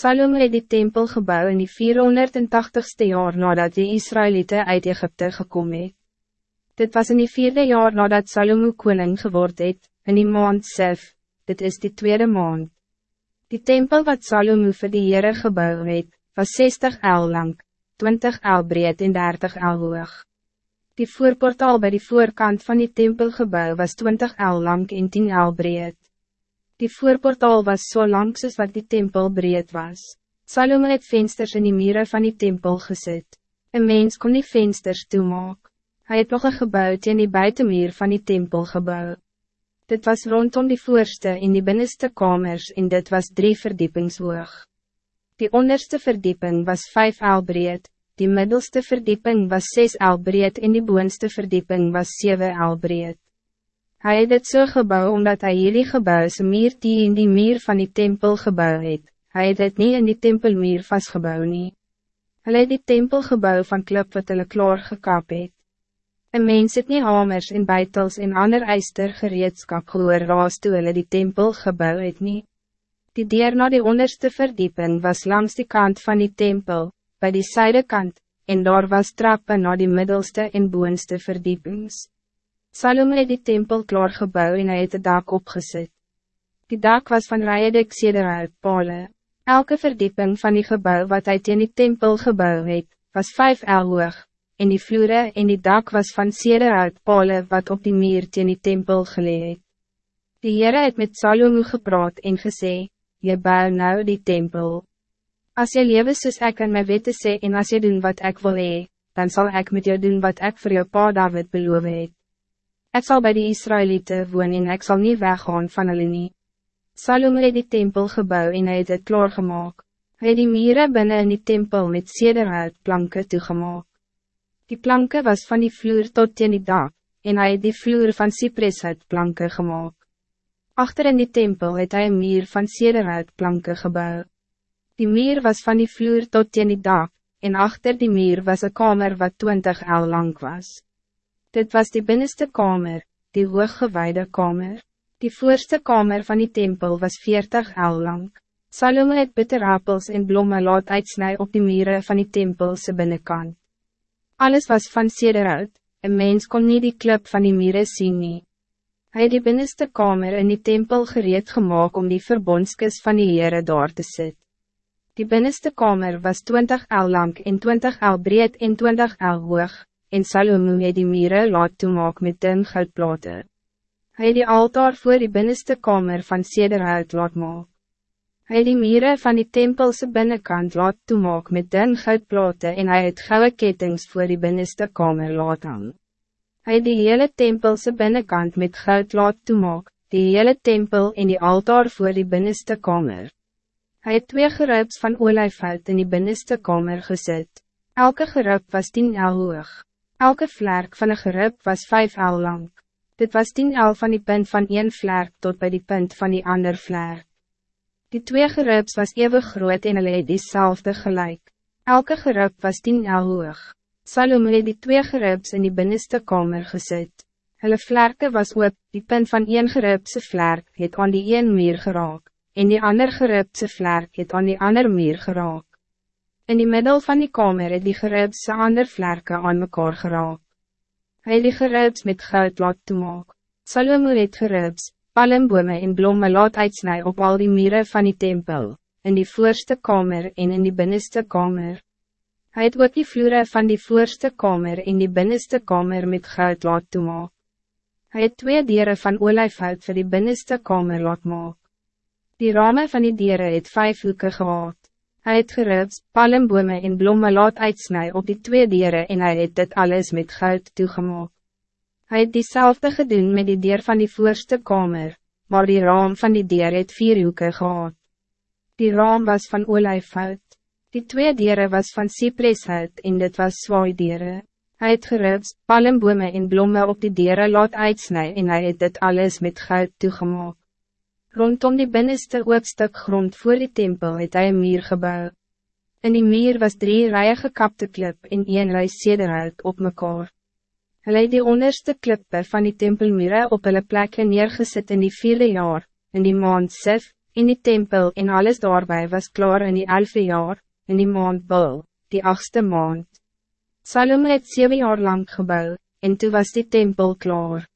Salome het die tempel gebouw in die 480ste jaar nadat die Israëlieten uit Egypte gekomen het. Dit was in die vierde jaar nadat Salome koning geword het, in die maand Sef, dit is die tweede maand. Die tempel wat Salome vir die Heere gebouw het, was 60 el lang, 20 el breed en 30 el hoog. Die voorportaal bij die voorkant van die tempelgebouw was 20 el lang en 10 el breed. Die voorportaal was zo so lang soos wat die tempel breed was. Salome het vensters in die mieren van die tempel gezet. Een mens kon die vensters toemaak. Hij het nog een gebouw in die buitenmuur van die tempel gebouw. Dit was rondom die voorste in die binnenste kamers en dit was drie verdiepingshoog. Die onderste verdieping was vijf el breed, die middelste verdieping was zes el breed en die boonste verdieping was zeven el breed. Hij het dit so gebouw omdat hij hierdie gebouw is meer die in die meer van die tempel gebouw het. Hij het dit niet in die tempelmuur vastgebouw nie. Hij het die tempelgebouw van klip wat hulle klaar gekap het. Een mens het nie hamers en buitels en ander eister gereedskap gehoor raas toe hulle die tempel gebouw het nie. Die deur na die onderste verdieping was langs die kant van die tempel, bij die zijdekant, en daar was trappen naar die middelste en boonste verdiepings. Salome het die tempel klaar gebouw en hy het de dak opgezet. Die dak was van rijedek sederhout pale. Elke verdieping van die gebouw wat hij in die tempel gebouw het, was vijf el hoog, en die vloere en die dak was van sederhout pale wat op die meer teen die tempel geleid. Die Heere het met Salome gepraat en gesê, Je bouw nou die tempel. Als je leven soos ek in my wette sê en as je doen wat ik wil hee, dan zal ik met jou doen wat ik voor jou pa David beloof het. Ik zal bij de Israëlieten woon en ik zal niet weggaan van hulle nie. Salome het die tempel gebouw en hy het het klaargemaak. Hy het die mieren binnen in die tempel met sederhout planken toegemaak. Die planken was van die vloer tot in die dak, en hy het die vloer van cypreshout planken gemaakt. Achter in die tempel het hy een mier van sederhout planken gebouw. Die mier was van die vloer tot in die dak, en achter die mier was een kamer wat 20 el lang was. Dit was die binnenste kamer, die hooggewaarde kamer. Die voorste kamer van die tempel was 40 el lang. Salome het bitterappels en blomme laat uitsnij op die mieren van die tempelse binnenkant. Alles was van sederhout, een mens kon niet die klip van die mieren zien nie. Hy het die binnenste kamer in die tempel gereed gemaakt om die verbondskis van die Heere daar te sit. Die binnenste kamer was 20 el lang en 20 el breed en 20 el hoog, en Salomo het die mire laat toemaak met dun goudplate. Hy het die altaar voor die binnenste kamer van sederhout laat maak. Hy het die mire van die tempelse binnenkant laat toemaak met dun goudplate en hy het gouden kettings voor die binnenste kamer laat hang. Hy het die hele tempelse binnenkant met goud laat toemaak, die hele tempel en die altaar voor die binnenste kamer. Hij het twee gerups van olijfhout in die binnenste kamer gezet. Elke gerup was tien el hoog. Elke vlerk van een gerib was vijf el lang. Dit was tien el van die punt van één vlerk tot bij die punt van die ander vlerk. Die twee geribs was even groot en hulle het diezelfde gelijk. Elke gerib was tien el hoog. Salome het die twee geribs in die binnenste kamer gezet. Hulle vlerke was op, die punt van een geribse vlerk het aan die een meer geraak, en die ander geribse vlerk het aan die ander meer geraak. In die middel van die kamer het die geribse ander vlerke aan mekaar geraak. Hy het die geribs met goud laat toemaak. Salomo het geribs, palmbome en blomme laat uitsnij op al die mieren van die tempel, in die voorste kamer en in die binnenste kamer. Hij het ook die vloere van die voorste kamer en die binnenste kamer met goud laat toemaak. Hij het twee dieren van olijfhout voor die binnenste kamer laat maak. Die ramen van die dieren het vijf hoeken gehad. Hij het geribs, palmbome en blomme laat uitsnij op die twee dieren en hij het dit alles met goud toegemaak. Hij het diezelfde gedoen met die dier van die voorste kamer, maar die raam van die dier het vier hoeken gehad. Die raam was van olijfhout. Die twee dieren was van cypreshout en dit was zwaai dieren. Hij het geribs, palmbome en blomme op die dieren laat uitsnij en hij het dit alles met goud toegemaak. Rondom die binnenste oopstuk grond voor die tempel het hy een muur gebouw. In die muur was drie rijen gekapte klip en een rij sederhout op mekaar. Hulle het die onderste klippe van die tempelmure op hulle plekke neergesit in die vierde jaar, in die maand Sif, In die tempel en alles daarbij was klaar in die elfde jaar, in die maand Bul, die achtste maand. Salome het zeven jaar lang gebouwd, en toen was die tempel klaar.